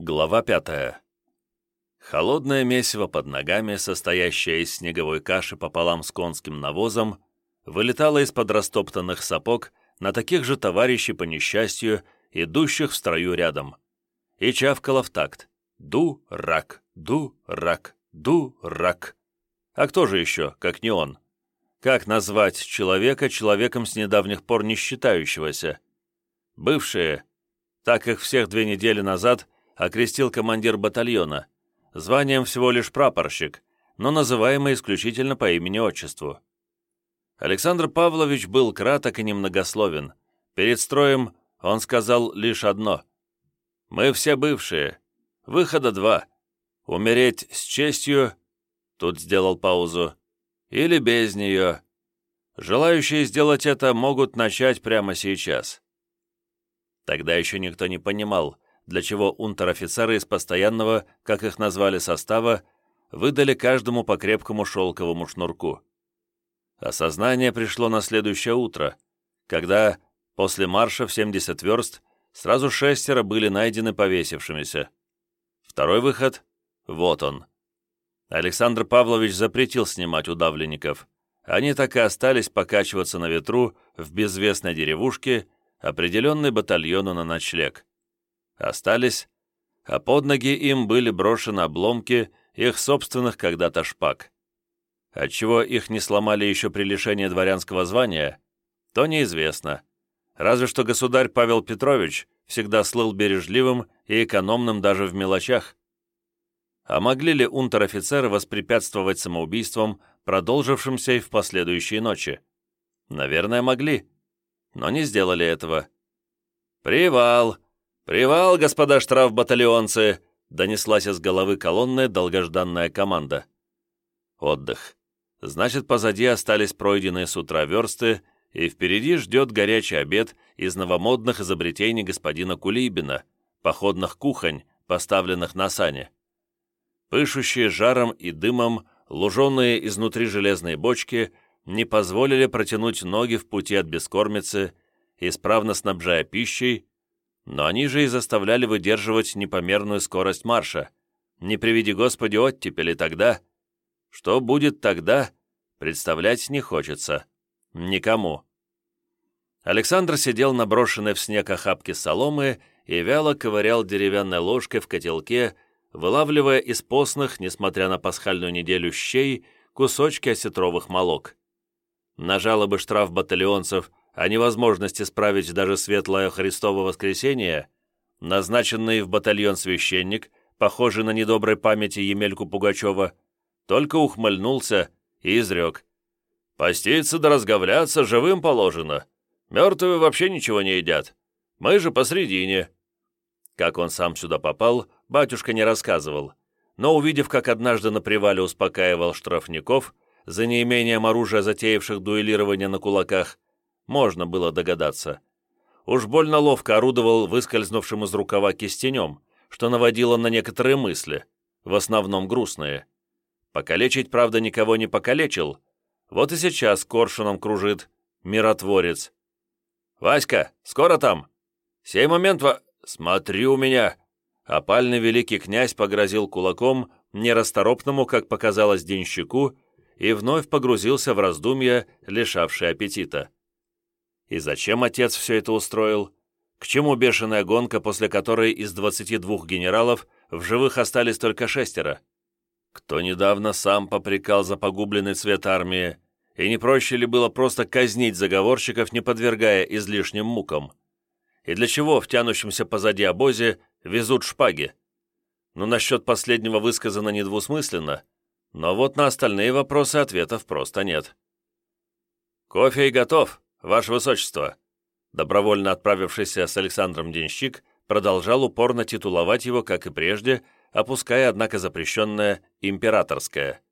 Глава пятая. Холодное месиво под ногами, состоящее из снеговой каши пополам с конским навозом, вылетало из-под растоптанных сапог на таких же товарищей по несчастью, идущих в строю рядом, и чавкало в такт «ду-рак, ду-рак, ду-рак». А кто же еще, как не он? Как назвать человека человеком с недавних пор не считающегося? Бывшие, так их всех две недели назад – окрестил командир батальона, званием всего лишь прапорщик, но называемый исключительно по имени-отчеству. Александр Павлович был краток и немногословен. Перед строем он сказал лишь одно. «Мы все бывшие. Выхода два. Умереть с честью...» Тут сделал паузу. «Или без нее. Желающие сделать это могут начать прямо сейчас». Тогда еще никто не понимал, для чего унтер-офицеры из постоянного, как их назвали, состава, выдали каждому по крепкому шелковому шнурку. Осознание пришло на следующее утро, когда, после марша в 70 верст, сразу шестеро были найдены повесившимися. Второй выход — вот он. Александр Павлович запретил снимать удавленников. Они так и остались покачиваться на ветру в безвестной деревушке, определенной батальону на ночлег остались, а под ноги им были брошены обломки их собственных когда-то шпаг. Отчего их не сломали еще при лишении дворянского звания, то неизвестно. Разве что государь Павел Петрович всегда слыл бережливым и экономным даже в мелочах. А могли ли унтер-офицеры воспрепятствовать самоубийствам, продолжившимся и в последующие ночи? Наверное, могли, но не сделали этого. «Привал!» «Привал, господа штрафбатальонцы!» — донеслась из головы колонны долгожданная команда. Отдых. Значит, позади остались пройденные с утра версты, и впереди ждет горячий обед из новомодных изобретений господина Кулибина, походных кухонь, поставленных на сане. Пышущие жаром и дымом, луженые изнутри железные бочки не позволили протянуть ноги в пути от бескормицы, исправно снабжая пищей, но они же и заставляли выдерживать непомерную скорость марша. Не приведи Господи оттепели тогда. Что будет тогда, представлять не хочется. Никому. Александр сидел на брошенной в снег охапке соломы и вяло ковырял деревянной ложкой в котелке, вылавливая из постных, несмотря на пасхальную неделю щей, кусочки осетровых молок. На жалобы штраф батальонцев о невозможности справить даже светлое Христово воскресенье, назначенный в батальон священник, похожий на недоброй памяти Емельку Пугачева, только ухмыльнулся и изрек. «Поститься да разговляться живым положено. Мертвые вообще ничего не едят. Мы же посредине». Как он сам сюда попал, батюшка не рассказывал, но, увидев, как однажды на привале успокаивал штрафников, за неимением оружия затеявших дуэлирование на кулаках, можно было догадаться. Уж больно ловко орудовал выскользнувшим из рукава кистенем, что наводило на некоторые мысли, в основном грустные. Покалечить, правда, никого не покалечил. Вот и сейчас коршуном кружит миротворец. «Васька, скоро там?» «Сей момент во... Смотри у меня!» Опальный великий князь погрозил кулаком нерасторопному, как показалось денщику, и вновь погрузился в раздумья, лишавшие аппетита. И зачем отец все это устроил? К чему бешеная гонка, после которой из 22 генералов в живых остались только шестеро? Кто недавно сам попрекал за погубленный цвет армии, и не проще ли было просто казнить заговорщиков, не подвергая излишним мукам? И для чего в тянущемся позади обозе везут шпаги? Ну, насчет последнего высказано недвусмысленно, но вот на остальные вопросы ответов просто нет. «Кофе и готов», «Ваше Высочество!» Добровольно отправившийся с Александром денщик продолжал упорно титуловать его, как и прежде, опуская, однако, запрещенное «императорское».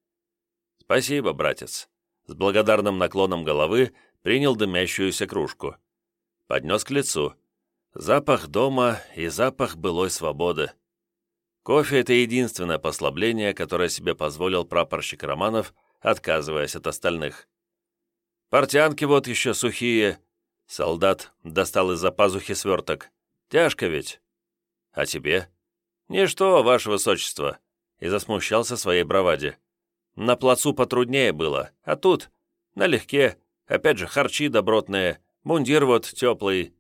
«Спасибо, братец!» С благодарным наклоном головы принял дымящуюся кружку. Поднес к лицу. Запах дома и запах былой свободы. Кофе — это единственное послабление, которое себе позволил прапорщик Романов, отказываясь от остальных. Портянки вот еще сухие». Солдат достал из-за пазухи сверток. «Тяжко ведь». «А тебе?» «Ничто, ваше высочество», и засмущался своей браваде. «На плацу потруднее было, а тут налегке, опять же харчи добротные, мундир вот теплый».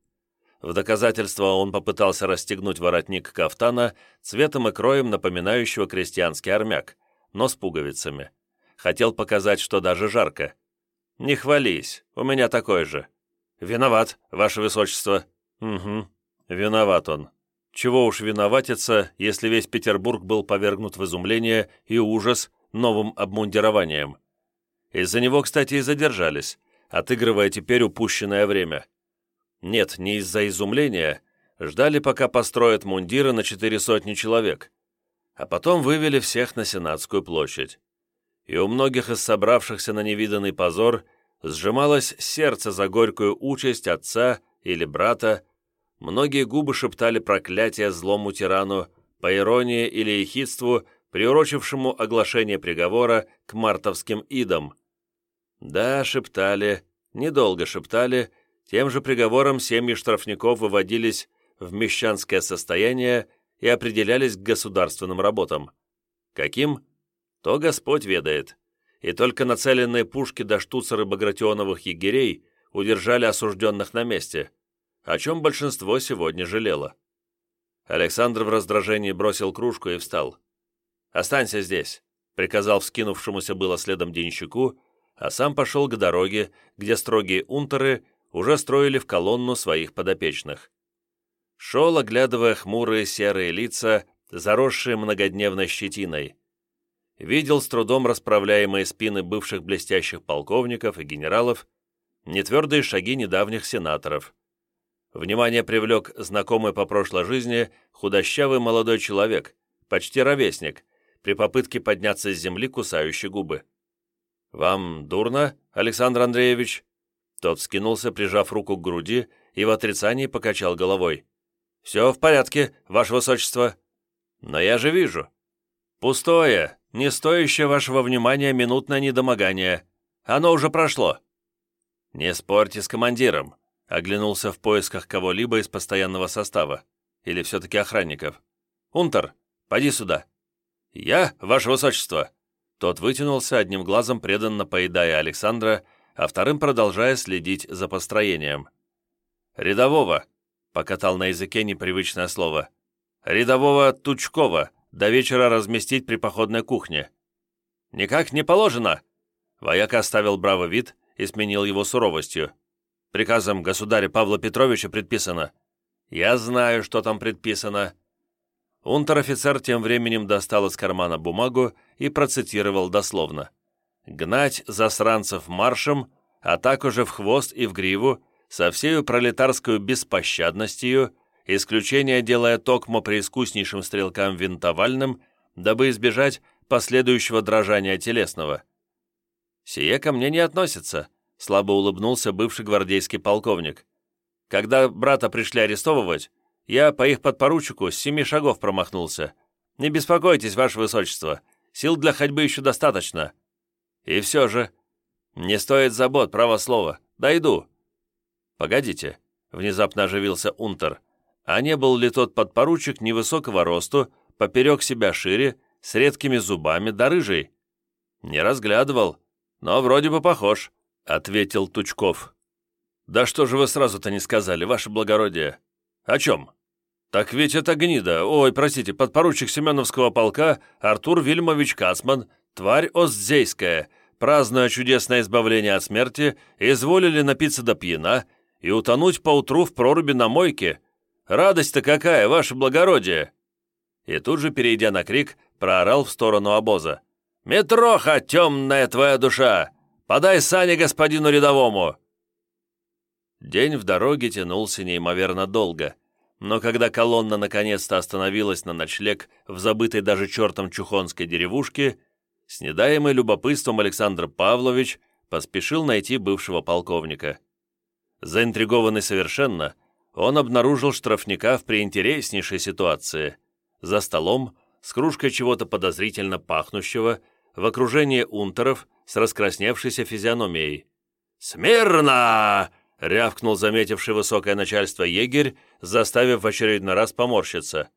В доказательство он попытался расстегнуть воротник кафтана цветом и кроем напоминающего крестьянский армяк, но с пуговицами. Хотел показать, что даже жарко. «Не хвались, у меня такой же». «Виноват, ваше высочество». «Угу, виноват он. Чего уж виноватиться, если весь Петербург был повергнут в изумление и ужас новым обмундированием. Из-за него, кстати, и задержались, отыгрывая теперь упущенное время. Нет, не из-за изумления, ждали, пока построят мундиры на четыре сотни человек, а потом вывели всех на Сенатскую площадь и у многих из собравшихся на невиданный позор сжималось сердце за горькую участь отца или брата, многие губы шептали проклятие злому тирану, по иронии или ехидству, приурочившему оглашение приговора к мартовским идам. Да, шептали, недолго шептали, тем же приговором семьи штрафников выводились в мещанское состояние и определялись к государственным работам. Каким? То Господь ведает. И только нацеленные пушки до штуцеры багратионовых егерей удержали осужденных на месте, о чем большинство сегодня жалело. Александр в раздражении бросил кружку и встал. «Останься здесь», — приказал вскинувшемуся было следом денщику, а сам пошел к дороге, где строгие унтеры уже строили в колонну своих подопечных. Шел, оглядывая хмурые серые лица, заросшие многодневной щетиной видел с трудом расправляемые спины бывших блестящих полковников и генералов, нетвердые шаги недавних сенаторов. Внимание привлек знакомый по прошлой жизни худощавый молодой человек, почти ровесник, при попытке подняться с земли кусающий губы. «Вам дурно, Александр Андреевич?» Тот скинулся, прижав руку к груди, и в отрицании покачал головой. «Все в порядке, ваше высочество». «Но я же вижу». «Пустое, не стоящее вашего внимания минутное недомогание. Оно уже прошло». «Не спорьте с командиром», — оглянулся в поисках кого-либо из постоянного состава. Или все-таки охранников. «Унтер, поди сюда». «Я, ваше высочество». Тот вытянулся, одним глазом преданно поедая Александра, а вторым продолжая следить за построением. «Рядового», — покатал на языке непривычное слово. «Рядового Тучкова, до вечера разместить при походной кухне». «Никак не положено!» Вояк оставил браво вид и сменил его суровостью. «Приказом государя Павла Петровича предписано». «Я знаю, что там предписано». Унтер-офицер тем временем достал из кармана бумагу и процитировал дословно. «Гнать засранцев маршем, а так уже в хвост и в гриву, со всею пролетарскую беспощадностью исключение делая токмо преискуснейшим стрелкам винтовальным, дабы избежать последующего дрожания телесного. «Сие ко мне не относится», — слабо улыбнулся бывший гвардейский полковник. «Когда брата пришли арестовывать, я по их подпоручику с семи шагов промахнулся. Не беспокойтесь, ваше высочество, сил для ходьбы еще достаточно. И все же, не стоит забот, право слово, дойду». «Погодите», — внезапно оживился Унтер, а не был ли тот подпоручик невысокого росту, поперек себя шире, с редкими зубами да рыжий? Не разглядывал, но вроде бы похож, ответил Тучков. Да что же вы сразу-то не сказали, ваше благородие? О чем? Так ведь это гнида, ой, простите, подпоручик Семеновского полка Артур Вильмович Кацман, тварь Остзейская, празднуя чудесное избавление от смерти, изволили напиться до пьяна и утонуть поутру в проруби на мойке, Радость-то какая, ваше благородие!» И тут же, перейдя на крик, проорал в сторону обоза. «Метроха, темная твоя душа! Подай сани господину рядовому!» День в дороге тянулся неимоверно долго, но когда колонна наконец-то остановилась на ночлег в забытой даже чертом чухонской деревушке, с недаемой любопытством Александр Павлович поспешил найти бывшего полковника. Заинтригованный совершенно, он обнаружил штрафника в приинтереснейшей ситуации. За столом, с кружкой чего-то подозрительно пахнущего, в окружении унтеров с раскрасневшейся физиономией. «Смирно!» — рявкнул заметивший высокое начальство егерь, заставив в очередной раз поморщиться.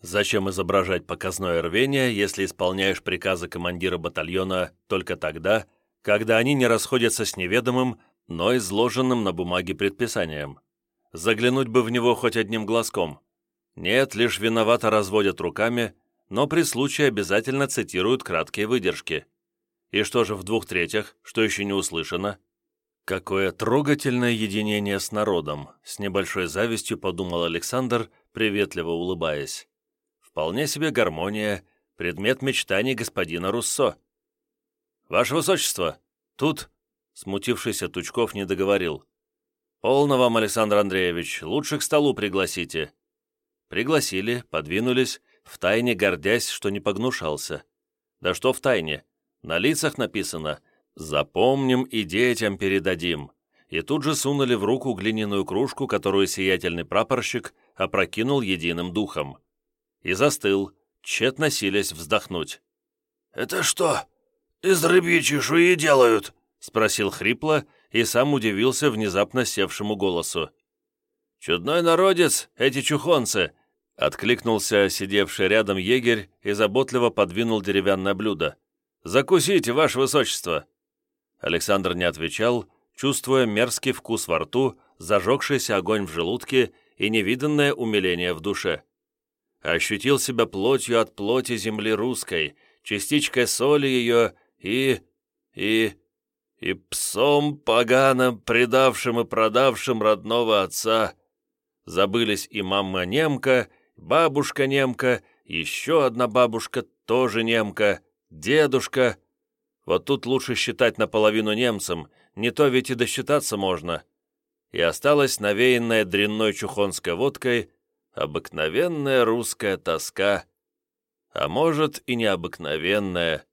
Зачем изображать показное рвение, если исполняешь приказы командира батальона только тогда, когда они не расходятся с неведомым, но изложенным на бумаге предписанием? Заглянуть бы в него хоть одним глазком. Нет, лишь виновато разводят руками, но при случае обязательно цитируют краткие выдержки. И что же в двух третьих, что еще не услышано? Какое трогательное единение с народом, с небольшой завистью подумал Александр, приветливо улыбаясь. Вполне себе гармония, предмет мечтаний господина Руссо. «Ваше Высочество, тут...» Смутившийся Тучков не договорил. «Полно вам, Александр Андреевич, лучше к столу пригласите». Пригласили, подвинулись, втайне гордясь, что не погнушался. Да что втайне? На лицах написано «Запомним и детям передадим». И тут же сунули в руку глиняную кружку, которую сиятельный прапорщик опрокинул единым духом. И застыл, тщетно силясь вздохнуть. «Это что, из рыбьей чешуи делают?» — спросил хрипло и сам удивился внезапно севшему голосу. «Чудной народец, эти чухонцы!» — откликнулся сидевший рядом егерь и заботливо подвинул деревянное блюдо. «Закусите, ваше высочество!» Александр не отвечал, чувствуя мерзкий вкус во рту, зажегшийся огонь в желудке и невиданное умиление в душе. Ощутил себя плотью от плоти земли русской, частичкой соли ее и... и... и псом поганым, предавшим и продавшим родного отца. Забылись и мама немка, бабушка немка, еще одна бабушка тоже немка, дедушка. Вот тут лучше считать наполовину немцем, не то ведь и досчитаться можно. И осталась навеянная дрянной чухонской водкой обыкновенная русская тоска. А может и необыкновенная.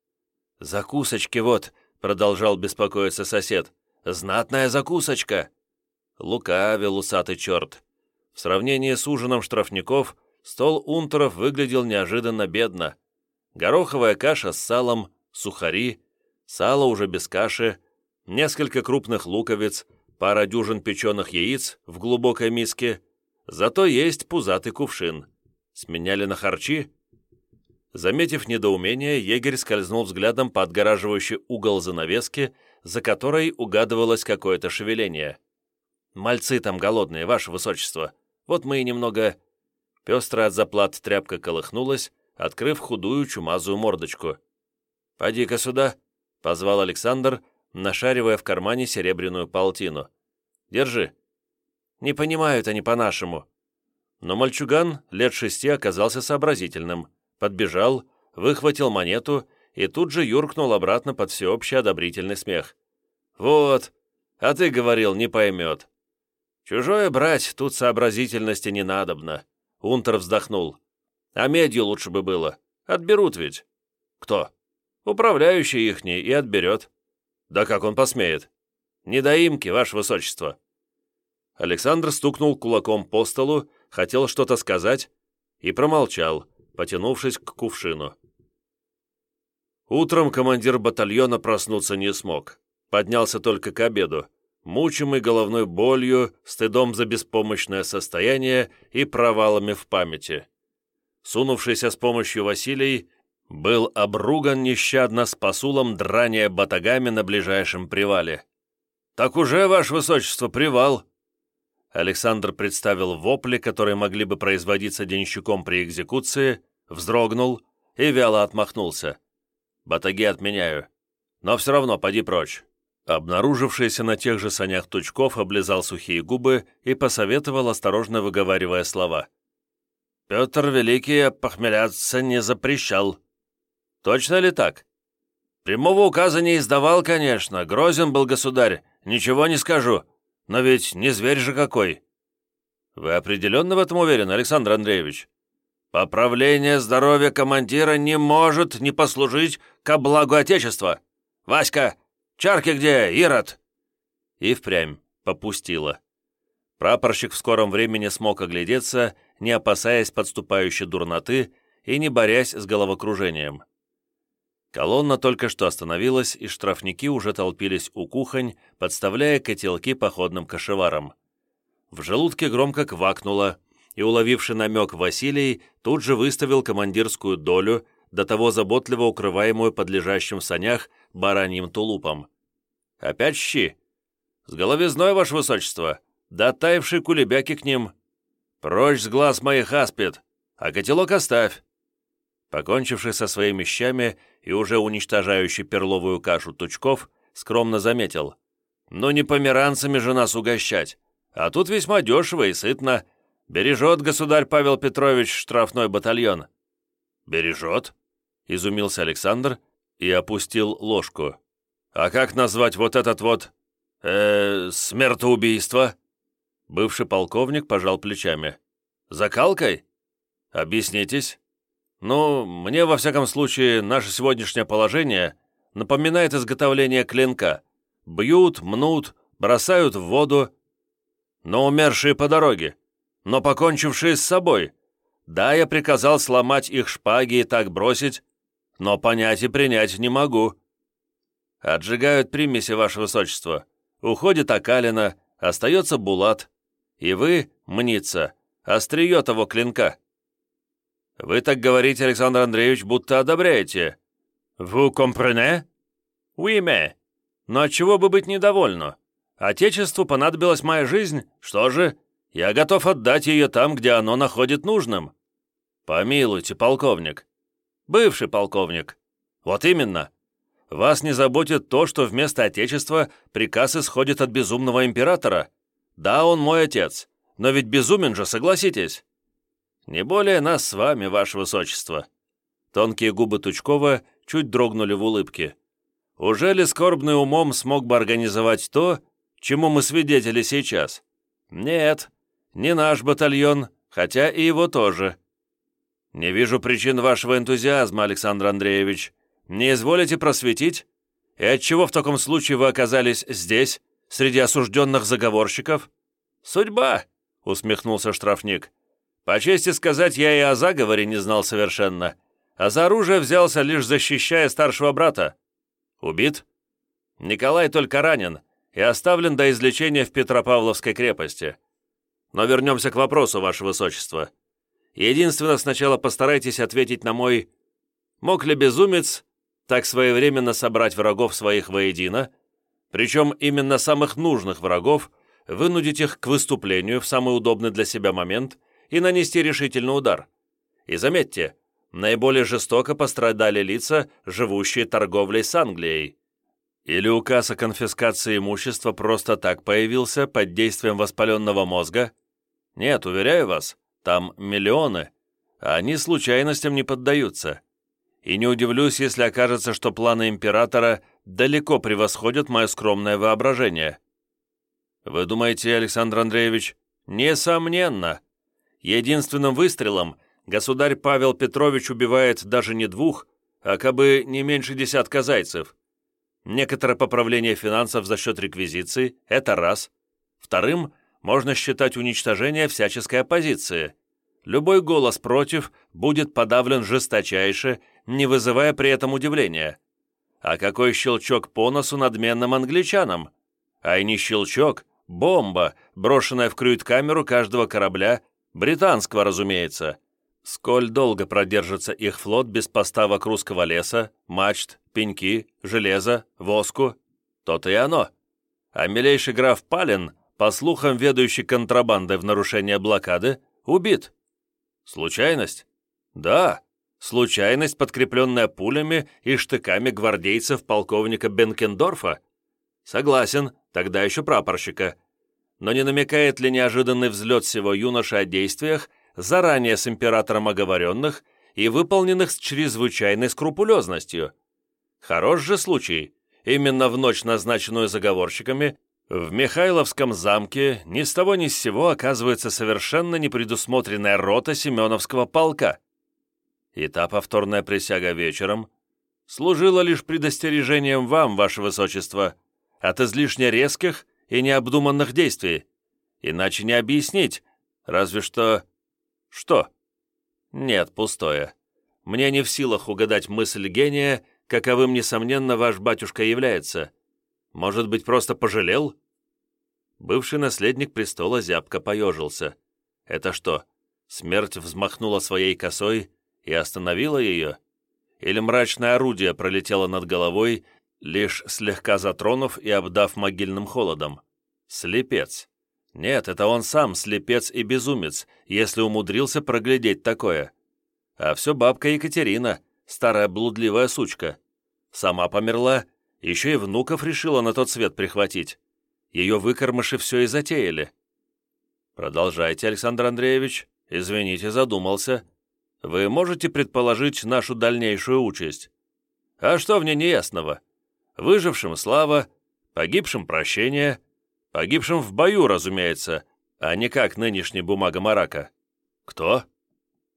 «Закусочки вот», — продолжал беспокоиться сосед, — «знатная закусочка». Лукавил усатый черт. В сравнении с ужином штрафников стол унтеров выглядел неожиданно бедно. Гороховая каша с салом, сухари, сало уже без каши, несколько крупных луковиц, пара дюжин печеных яиц в глубокой миске, зато есть пузатый кувшин. Сменяли на харчи? Заметив недоумение, егерь скользнул взглядом по отгораживающий угол занавески, за которой угадывалось какое-то шевеление. «Мальцы там голодные, ваше высочество. Вот мы и немного...» Пестрая от заплат тряпка колыхнулась, открыв худую чумазую мордочку. «Поди-ка сюда», — позвал Александр, нашаривая в кармане серебряную полтину. «Держи». «Не понимают они по-нашему». Но мальчуган лет шести оказался сообразительным, подбежал, выхватил монету и тут же юркнул обратно под всеобщий одобрительный смех. «Вот, а ты говорил, не поймет». «Чужое брать, тут сообразительности не надобно», — Унтер вздохнул. «А медью лучше бы было. Отберут ведь». «Кто?» «Управляющий ихний и отберет». «Да как он посмеет?» «Недоимки, ваше высочество». Александр стукнул кулаком по столу, хотел что-то сказать и промолчал, потянувшись к кувшину. Утром командир батальона проснуться не смог. Поднялся только к обеду, мучимый головной болью, стыдом за беспомощное состояние и провалами в памяти. Сунувшийся с помощью Василий был обруган нещадно с посулом драния батагами на ближайшем привале. «Так уже, ваше высочество, привал!» Александр представил вопли, которые могли бы производиться денщиком при экзекуции, вздрогнул и вяло отмахнулся. «Батаги отменяю. Но все равно поди прочь. Обнаружившийся на тех же санях Тучков облизал сухие губы и посоветовал, осторожно выговаривая слова. «Петр Великий похмеляться не запрещал». «Точно ли так?» «Прямого указа не издавал, конечно. Грозен был государь. Ничего не скажу. Но ведь не зверь же какой». «Вы определенно в этом уверены, Александр Андреевич?» «Поправление здоровья командира не может не послужить ко благу Отечества. Васька, Чарки где, Ирод?» И впрямь попустила. Прапорщик в скором времени смог оглядеться, не опасаясь подступающей дурноты и не борясь с головокружением. Колонна только что остановилась, и штрафники уже толпились у кухонь, подставляя котелки походным кошеварам. В желудке громко квакнуло, и, уловивший намек Василий, тут же выставил командирскую долю, до того заботливо укрываемую под лежащим в санях бараньим тулупом. «Опять щи? С головизной, ваше высочество, да оттаившие кулебяки к ним. Прочь с глаз моих аспид, а котелок оставь». Покончивший со своими щами и уже уничтожающий перловую кашу Тучков, скромно заметил. «Ну не померанцами же нас угощать, а тут весьма дешево и сытно. Бережет государь Павел Петрович штрафной батальон». «Бережет?» — изумился Александр и опустил ложку. «А как назвать вот этот вот... э смертоубийство?» Бывший полковник пожал плечами. «Закалкой? Объяснитесь?» «Ну, мне, во всяком случае, наше сегодняшнее положение напоминает изготовление клинка. Бьют, мнут, бросают в воду. Но умершие по дороге, но покончившие с собой. Да, я приказал сломать их шпаги и так бросить, но понять и принять не могу. Отжигают примеси, ваше высочество. Уходит Акалина, остается Булат. И вы, мнится, острие того клинка. Вы так говорите, Александр Андреевич, будто одобряете. Vous comprenez? Oui, mais. Но чего бы быть недовольно? Отечеству понадобилась моя жизнь, что же, я готов отдать ее там, где оно находит нужным. Помилуйте, полковник. Бывший полковник. Вот именно. Вас не заботит то, что вместо Отечества приказ исходит от безумного императора. Да, он мой отец, но ведь безумен же, согласитесь. Не более нас с вами, ваше высочество. Тонкие губы Тучкова чуть дрогнули в улыбке. Уже ли скорбный умом смог бы организовать то, чему мы свидетели сейчас? Нет, не наш батальон, хотя и его тоже. Не вижу причин вашего энтузиазма, Александр Андреевич. Не изволите просветить? И отчего в таком случае вы оказались здесь, среди осужденных заговорщиков? Судьба, усмехнулся штрафник. По чести сказать, я и о заговоре не знал совершенно, а за оружие взялся, лишь защищая старшего брата. Убит? Николай только ранен и оставлен до излечения в Петропавловской крепости. Но вернемся к вопросу, ваше высочество. Единственно, сначала постарайтесь ответить на мой «Мог ли безумец так своевременно собрать врагов своих воедино, причем именно самых нужных врагов, вынудить их к выступлению в самый удобный для себя момент и нанести решительный удар? И заметьте, наиболее жестоко пострадали лица, живущие торговлей с Англией. Или указ о конфискации имущества просто так появился под действием воспаленного мозга? Нет, уверяю вас, там миллионы, а они случайностям не поддаются. И не удивлюсь, если окажется, что планы императора далеко превосходят мое скромное воображение. Вы думаете, Александр Андреевич? Несомненно. Единственным выстрелом государь Павел Петрович убивает даже не двух, а кабы не меньше десятка зайцев. Некоторое поправление финансов за счет реквизиции – это раз. Вторым можно считать уничтожение всяческой оппозиции. Любой голос против будет подавлен жесточайше, не вызывая при этом удивления. А какой щелчок по носу надменным англичанам? А и не щелчок, бомба, брошенная в крюит-камеру каждого корабля, британского, разумеется. Сколь долго продержится их флот без поставок русского леса, мачт, пеньки, железа, воску? То-то и оно. А милейший граф Палин по слухам, ведущий контрабандой в нарушение блокады, убит. Случайность? Да, случайность, подкрепленная пулями и штыками гвардейцев полковника Бенкендорфа. Согласен, тогда еще прапорщика. Но не намекает ли неожиданный взлет всего юноши о действиях, заранее с императором оговоренных и выполненных с чрезвычайной скрупулезностью? Хорош же случай. Именно в ночь, назначенную заговорщиками, в Михайловском замке ни с того ни с сего оказывается совершенно непредусмотренная рота Семеновского полка. И та повторная присяга вечером служила лишь предостережением вам, ваше высочество, от излишне резких и необдуманных действий. Иначе не объяснить, разве что... Что? Нет, пустое. Мне не в силах угадать мысль гения, каковым, несомненно, ваш батюшка является. Может быть, просто пожалел?» Бывший наследник престола зябко поежился. «Это что, Смерть взмахнула своей косой и остановила ее? Или мрачное орудие пролетело над головой, лишь слегка затронув и обдав могильным холодом? Слепец. Нет, это он сам слепец и безумец, если умудрился проглядеть такое. А все бабка Екатерина, старая блудливая сучка. Сама померла, еще и внуков решила на тот свет прихватить. Ее выкормыши все и затеяли. Продолжайте, Александр Андреевич. Извините, задумался. Вы можете предположить нашу дальнейшую участь? А что в ней неясного? Выжившим слава, погибшим прощение, погибшим в бою, разумеется, а не как нынешний бумага Марака. Кто?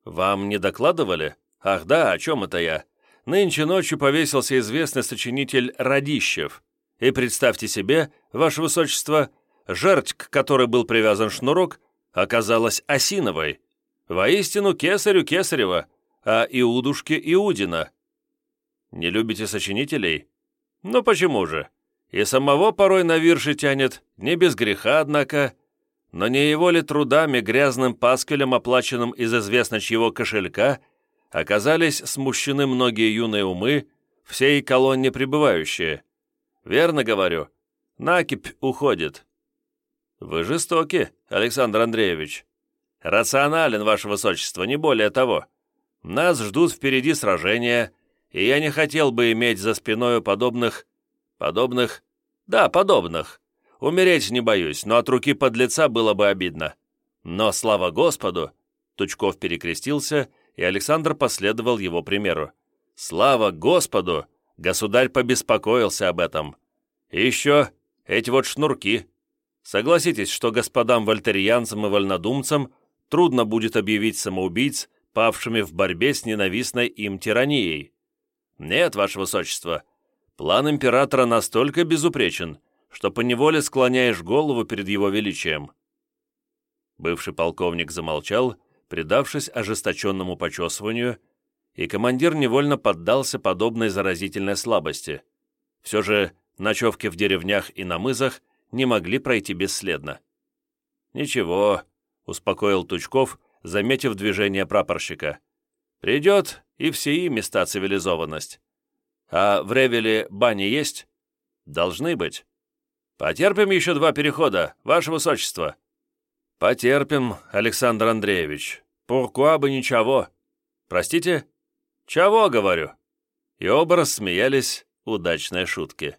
Вам не докладывали? Ах да, о чем это я? Нынче ночью повесился известный сочинитель Радищев. И представьте себе, ваше высочество, жерть, к которой был привязан шнурок, оказалась осиновой. Воистину кесарю Кесарева, а Иудушке Иудина. Не любите сочинителей? Ну почему же? И самого порой на вирши тянет, не без греха, однако. Но не его ли трудами грязным паскалем, оплаченным из известно чьего кошелька, оказались смущены многие юные умы, всей колонне пребывающие? Верно говорю, накипь уходит. Вы жестоки, Александр Андреевич. «Рационален, ваше высочество, не более того. Нас ждут впереди сражения, и я не хотел бы иметь за спиной подобных... подобных... да, подобных. Умереть не боюсь, но от руки подлеца было бы обидно. Но, слава Господу!» Тучков перекрестился, и Александр последовал его примеру. «Слава Господу! Государь побеспокоился об этом. И еще эти вот шнурки. Согласитесь, что господам вольтерьянцам и вольнодумцам трудно будет объявить самоубийц, павшими в борьбе с ненавистной им тиранией. Нет, ваше высочество, план императора настолько безупречен, что поневоле склоняешь голову перед его величием». Бывший полковник замолчал, предавшись ожесточенному почесыванию, и командир невольно поддался подобной заразительной слабости. Все же ночевки в деревнях и на мызах не могли пройти бесследно. «Ничего, — успокоил Тучков, заметив движение прапорщика. «Придет и в сии места цивилизованность. А в Ревеле бани есть? Должны быть. Потерпим еще два перехода, ваше высочество». «Потерпим, Александр Андреевич. Pourquoi бы ничего? Простите? Чего, говорю?» И оба рассмеялись удачной шутки.